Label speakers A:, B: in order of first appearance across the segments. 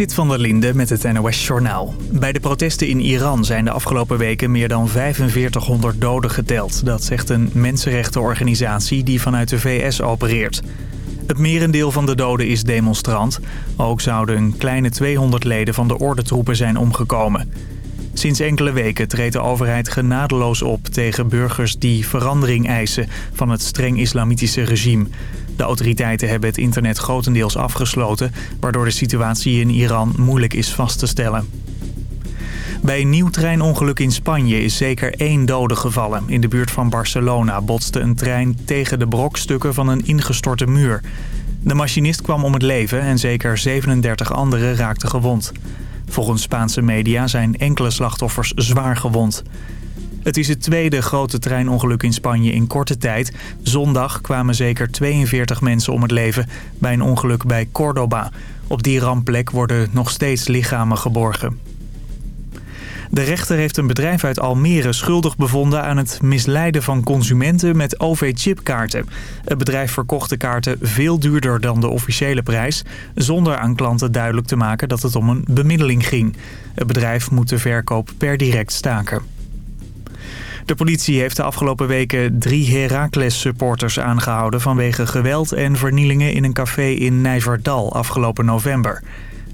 A: Sit van der Linde met het NOS Journaal. Bij de protesten in Iran zijn de afgelopen weken meer dan 4500 doden geteld. Dat zegt een mensenrechtenorganisatie die vanuit de VS opereert. Het merendeel van de doden is demonstrant. Ook zouden een kleine 200 leden van de ordentroepen zijn omgekomen. Sinds enkele weken treedt de overheid genadeloos op tegen burgers die verandering eisen van het streng islamitische regime. De autoriteiten hebben het internet grotendeels afgesloten... waardoor de situatie in Iran moeilijk is vast te stellen. Bij een nieuw treinongeluk in Spanje is zeker één dode gevallen. In de buurt van Barcelona botste een trein tegen de brokstukken van een ingestorte muur. De machinist kwam om het leven en zeker 37 anderen raakten gewond. Volgens Spaanse media zijn enkele slachtoffers zwaar gewond. Het is het tweede grote treinongeluk in Spanje in korte tijd. Zondag kwamen zeker 42 mensen om het leven bij een ongeluk bij Córdoba. Op die rampplek worden nog steeds lichamen geborgen. De rechter heeft een bedrijf uit Almere schuldig bevonden aan het misleiden van consumenten met OV-chipkaarten. Het bedrijf verkocht de kaarten veel duurder dan de officiële prijs, zonder aan klanten duidelijk te maken dat het om een bemiddeling ging. Het bedrijf moet de verkoop per direct staken. De politie heeft de afgelopen weken drie Heracles-supporters aangehouden... vanwege geweld en vernielingen in een café in Nijverdal afgelopen november.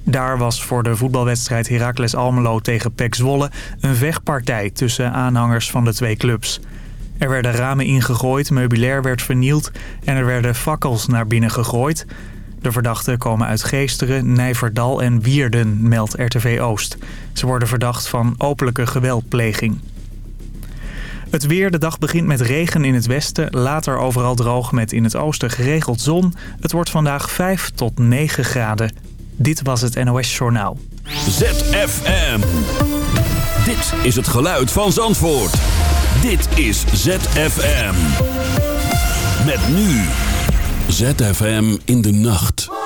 A: Daar was voor de voetbalwedstrijd Heracles Almelo tegen PEC Zwolle... een vechtpartij tussen aanhangers van de twee clubs. Er werden ramen ingegooid, meubilair werd vernield... en er werden fakkels naar binnen gegooid... De verdachten komen uit Geesteren, Nijverdal en Wierden, meldt RTV Oost. Ze worden verdacht van openlijke geweldpleging. Het weer, de dag begint met regen in het westen. Later overal droog met in het oosten geregeld zon. Het wordt vandaag 5 tot 9 graden. Dit was het NOS Journaal.
B: ZFM. Dit is het geluid van Zandvoort. Dit is ZFM. Met nu. ZFM in de nacht.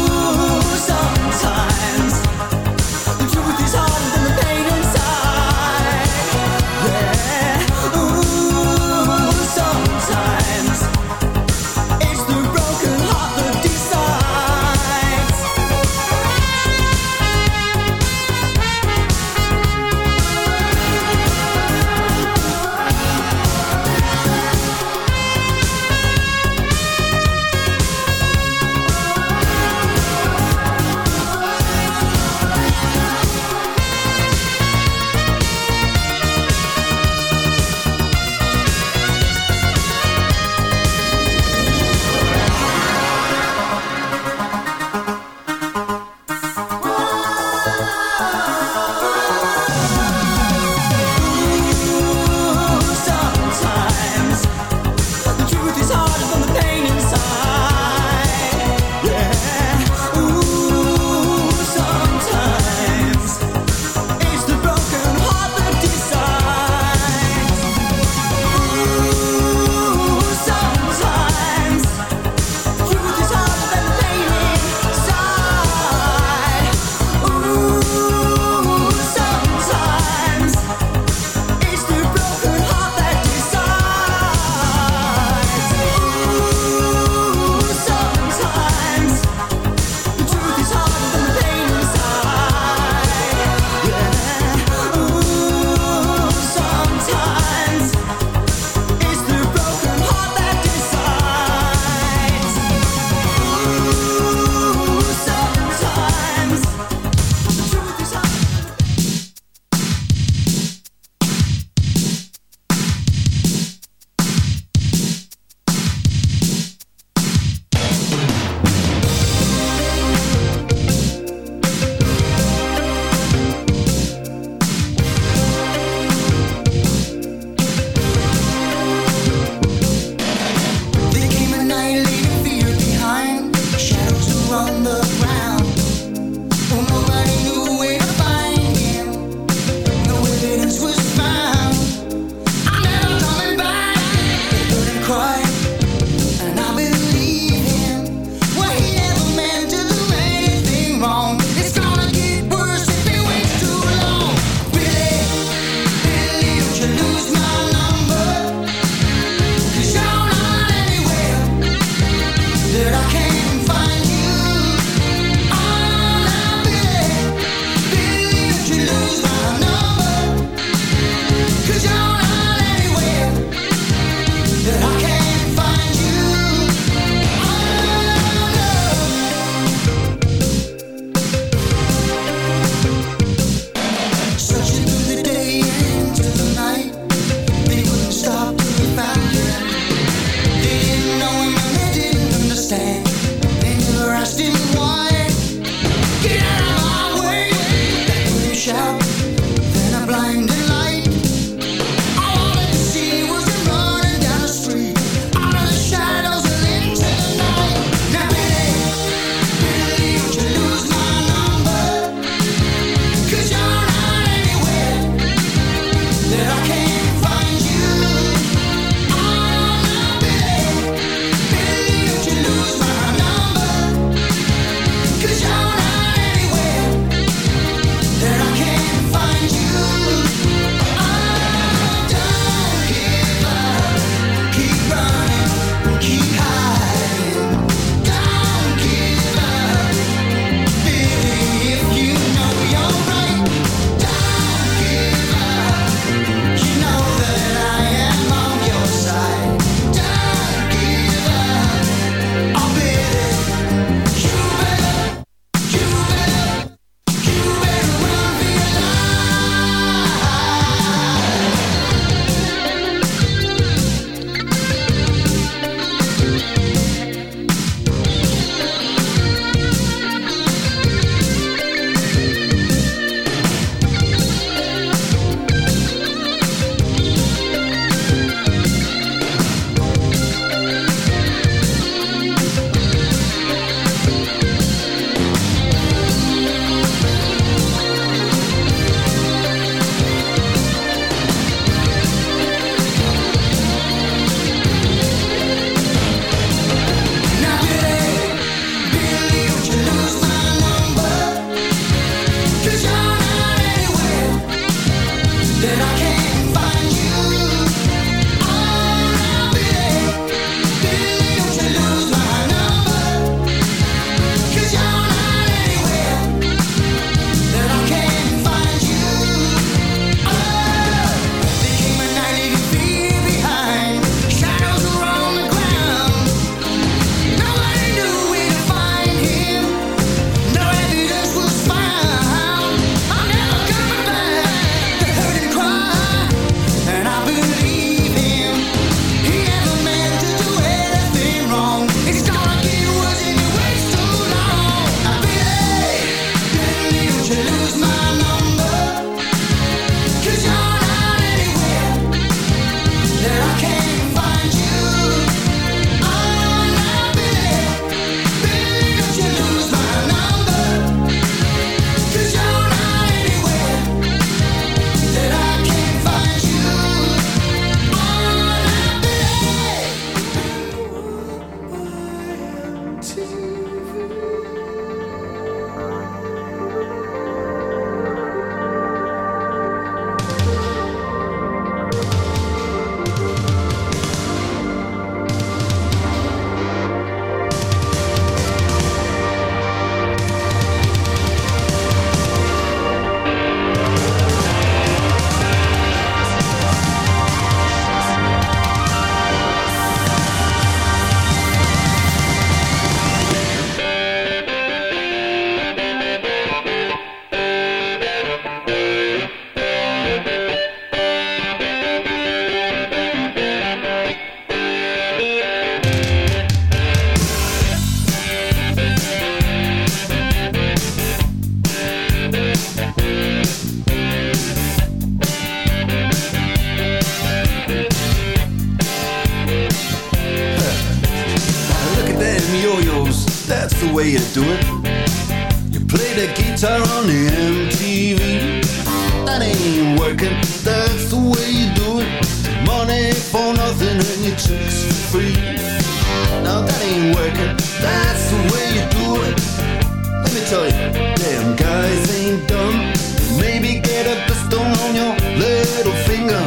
C: Let me tell you, damn guys ain't dumb. Maybe get a blister on your little finger.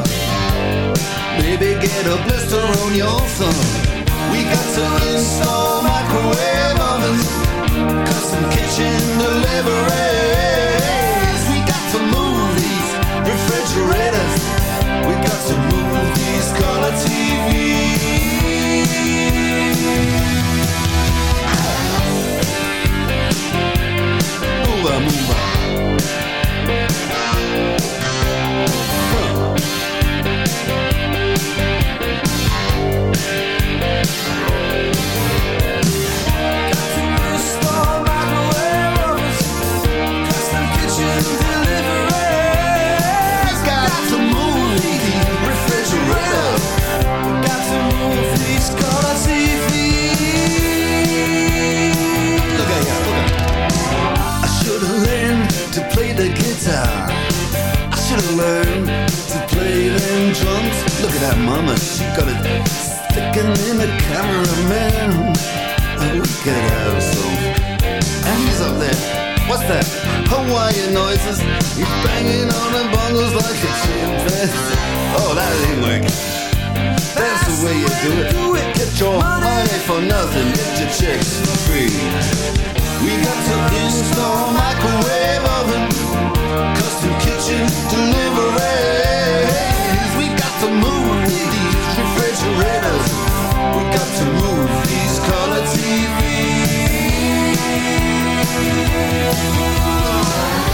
C: Maybe get a blister on your thumb. We got to install microwave ovens, custom kitchen deliveries. We got to move these refrigerators. We got to move these color TVs. Learn to play them drums. Look at that mama, she got it sticking in the cameraman. Oh, we could have some. And he's up there. What's that? Hawaiian noises. He's banging on the bongos like a chimpanzee. Oh, that ain't working. That's the way you do it. Get your money for nothing, get your chicks for free. We got to install microwave oven, custom kitchen deliveries. We got to move these refrigerators. We got to move color Listen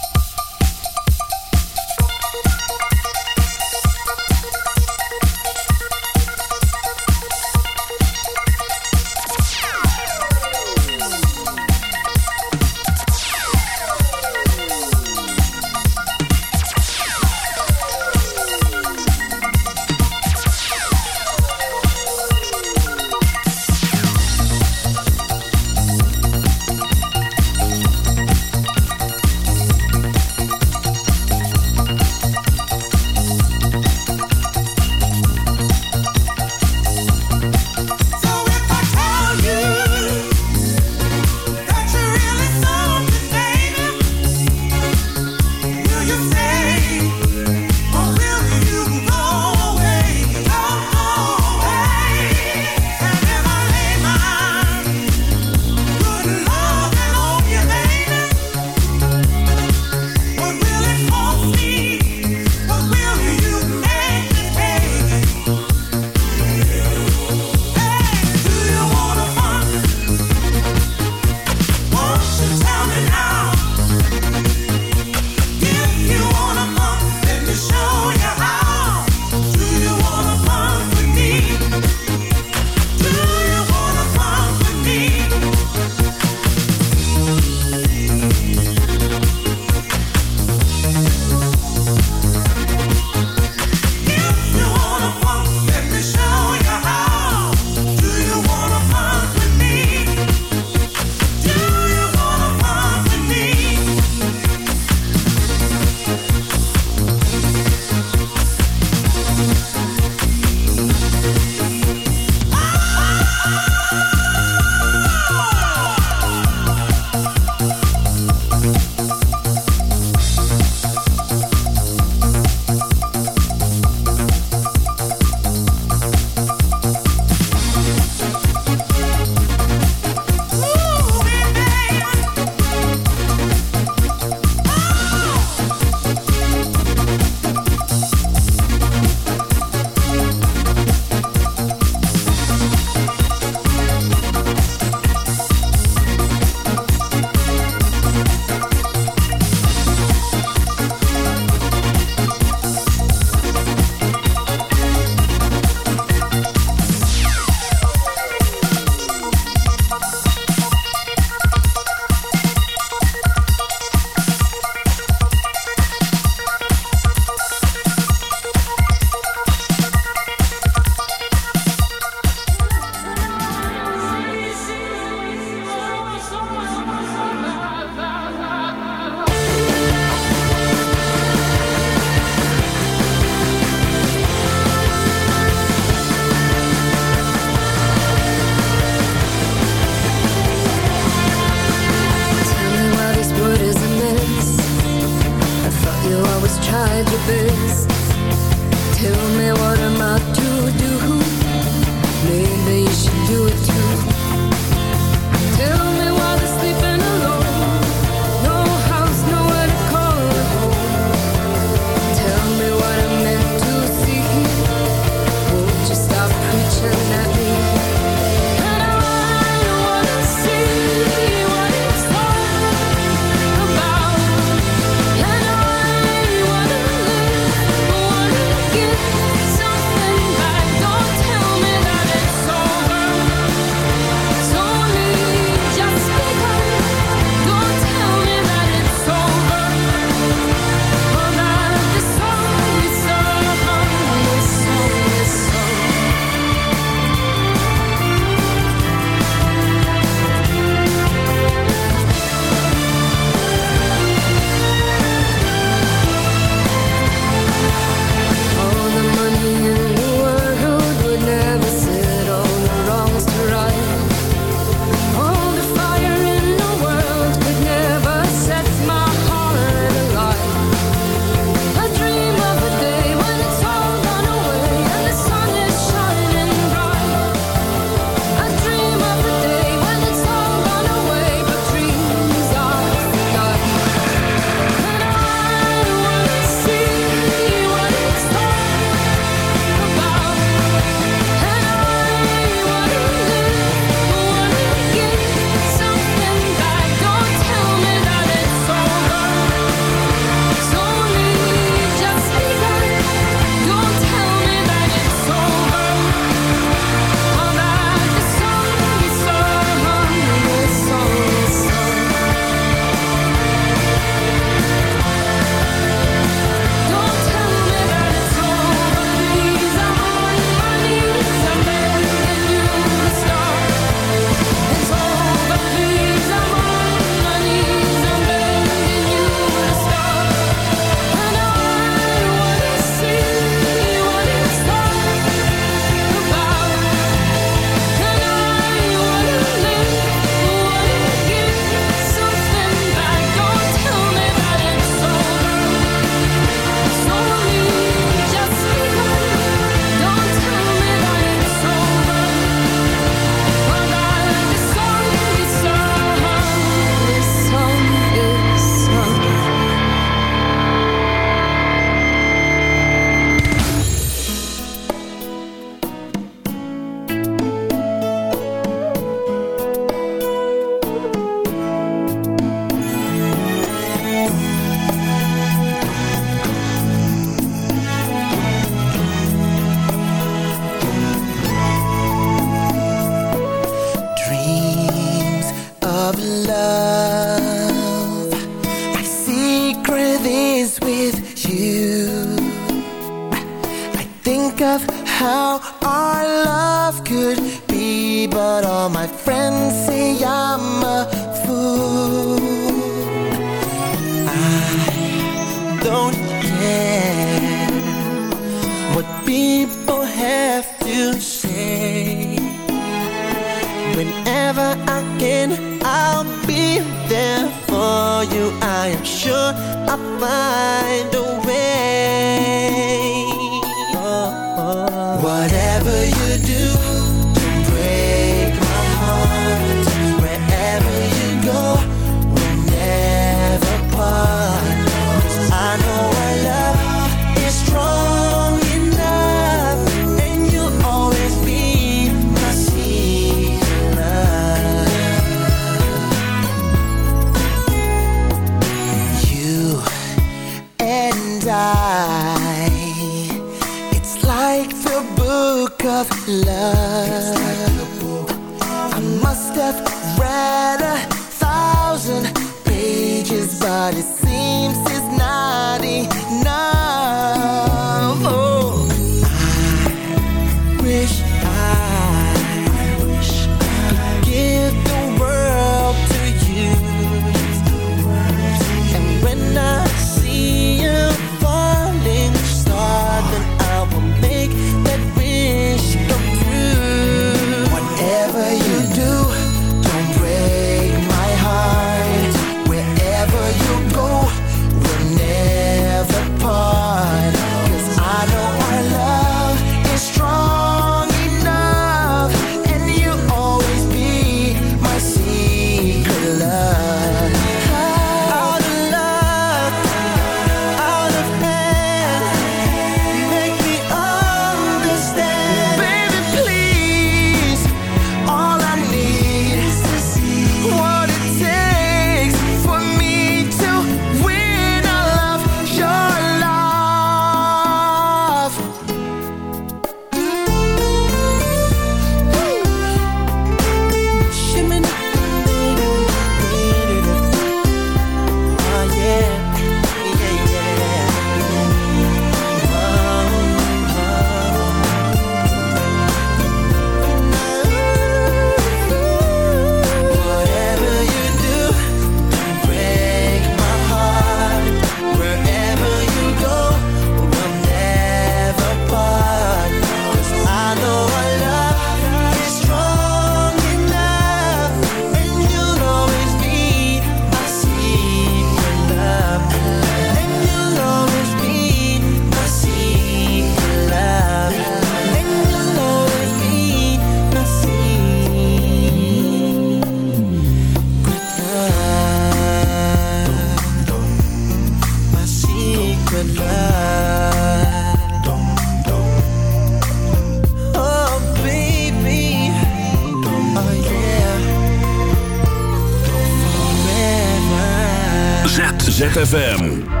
D: ZFM.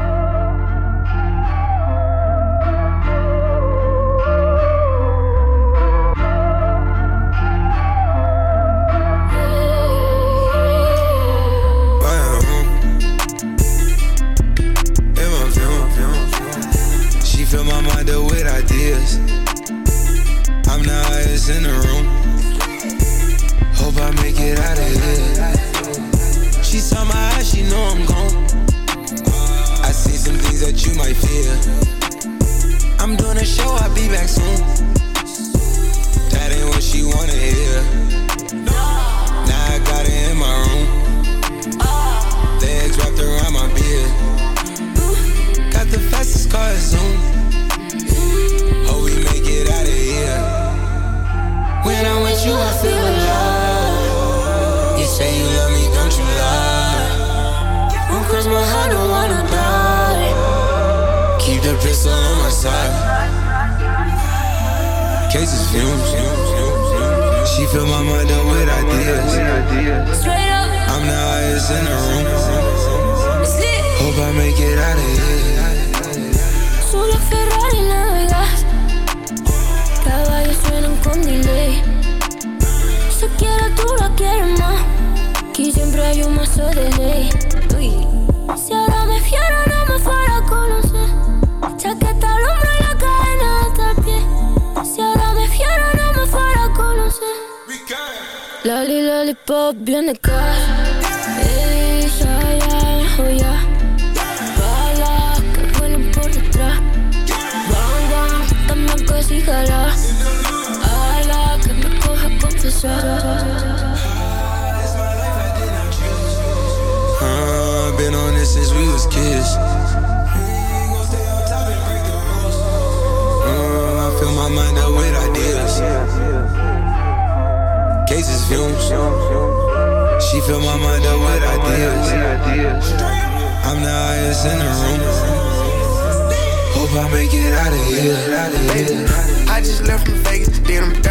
E: Out of here. I
F: just left from Vegas, did them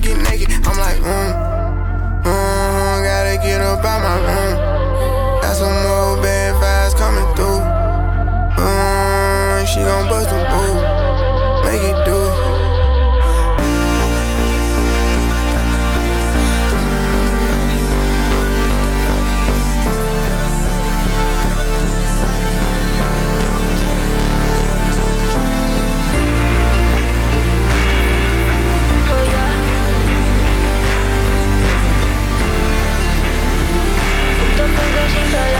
F: tryna get naked. I'm like, mm, mm, gotta get up out my room. Got some more bad vibes coming through. Mm, she gon' bust a move,
G: Have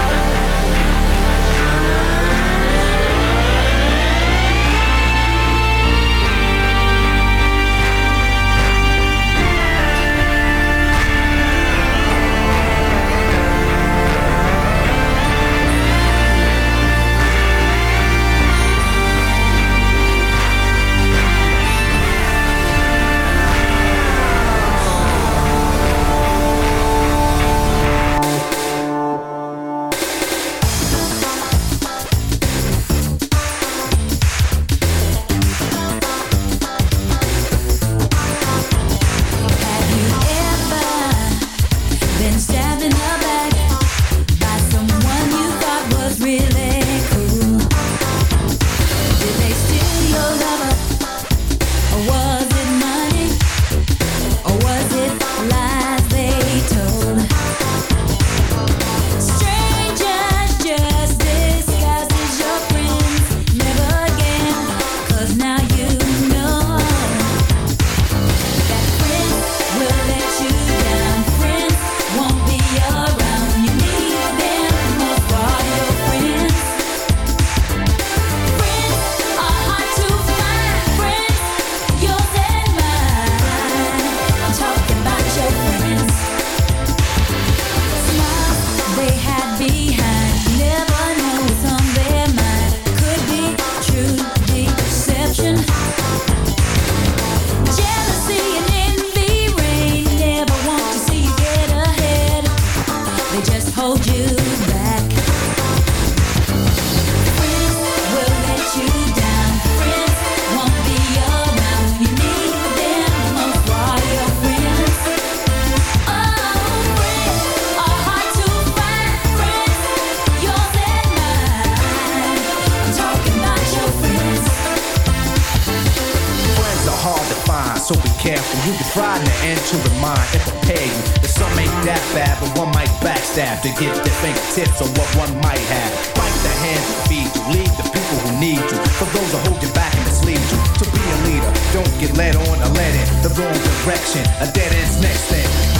H: careful. You can try to enter the mind and prepare you that some ain't that bad, but one might backstab to get their fingertips on what one might have. Bite the hand that feed you, lead the people who need you. For those who hold you back and mislead you to be a leader, don't get led on or led in the wrong direction. A dead end's next thing.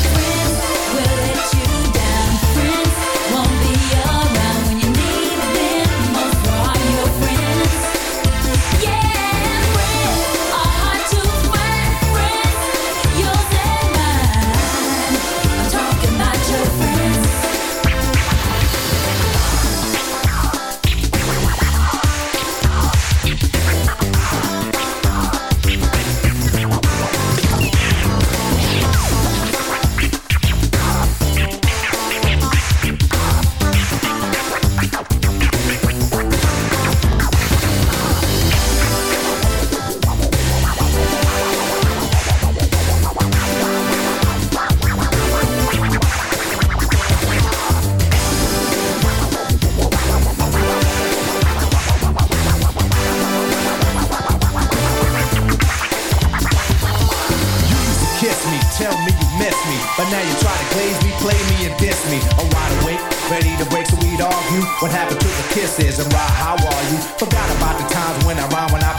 G: to
H: the kisses and why, how are you? Forgot about the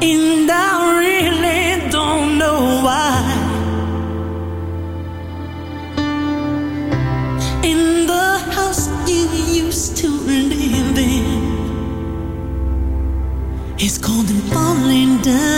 I: And I really don't know why. In the house you used to live in, it's cold and falling down.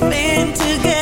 I: spent together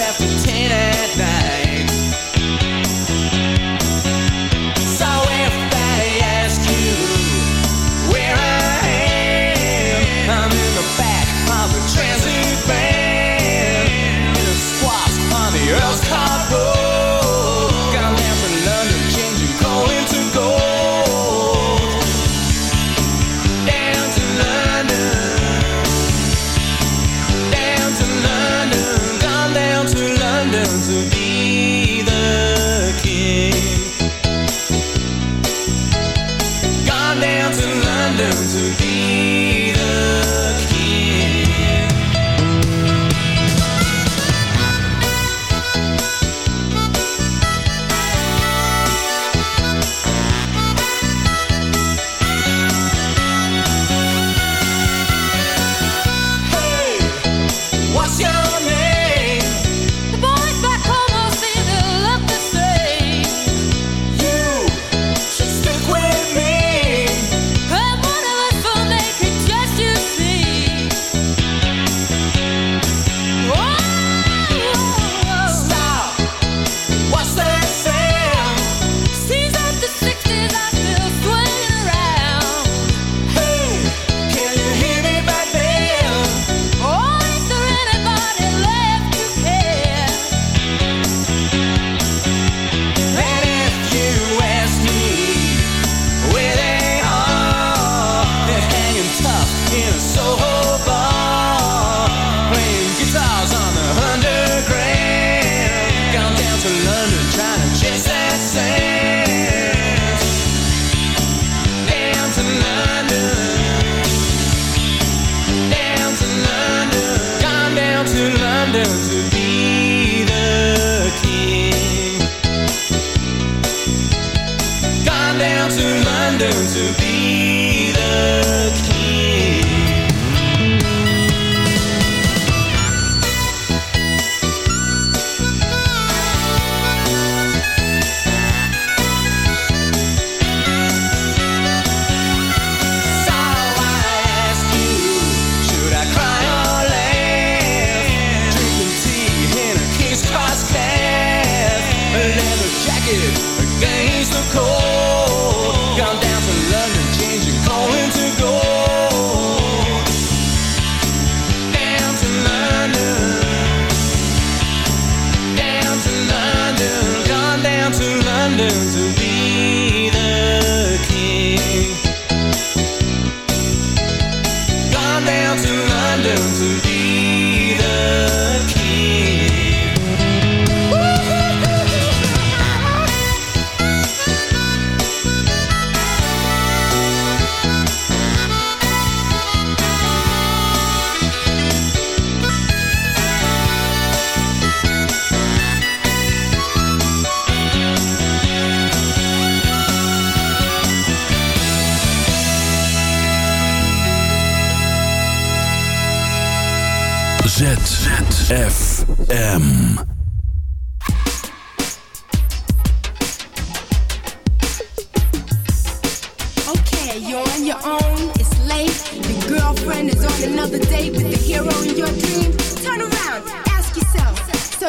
J: after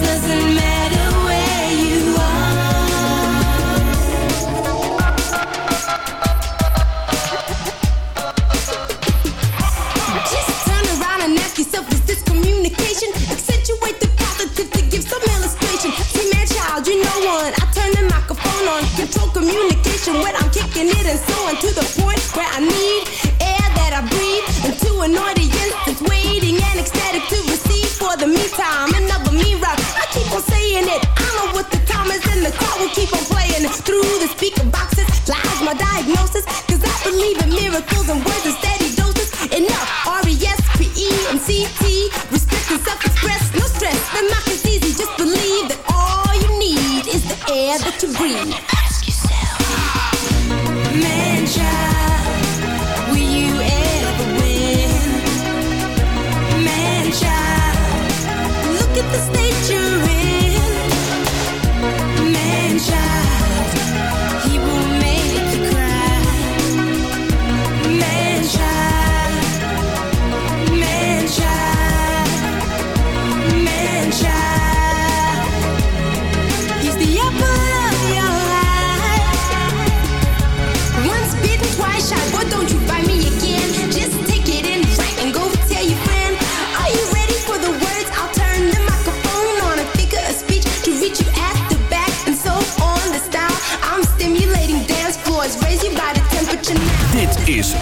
K: doesn't matter keep on playing through the speaker boxes. Lies my diagnosis, cause I believe in miracles and words and steady doses. Enough, R-E-S-P-E. Respect and self-express, no stress. The mock is easy, just believe that all you need is the air that you breathe.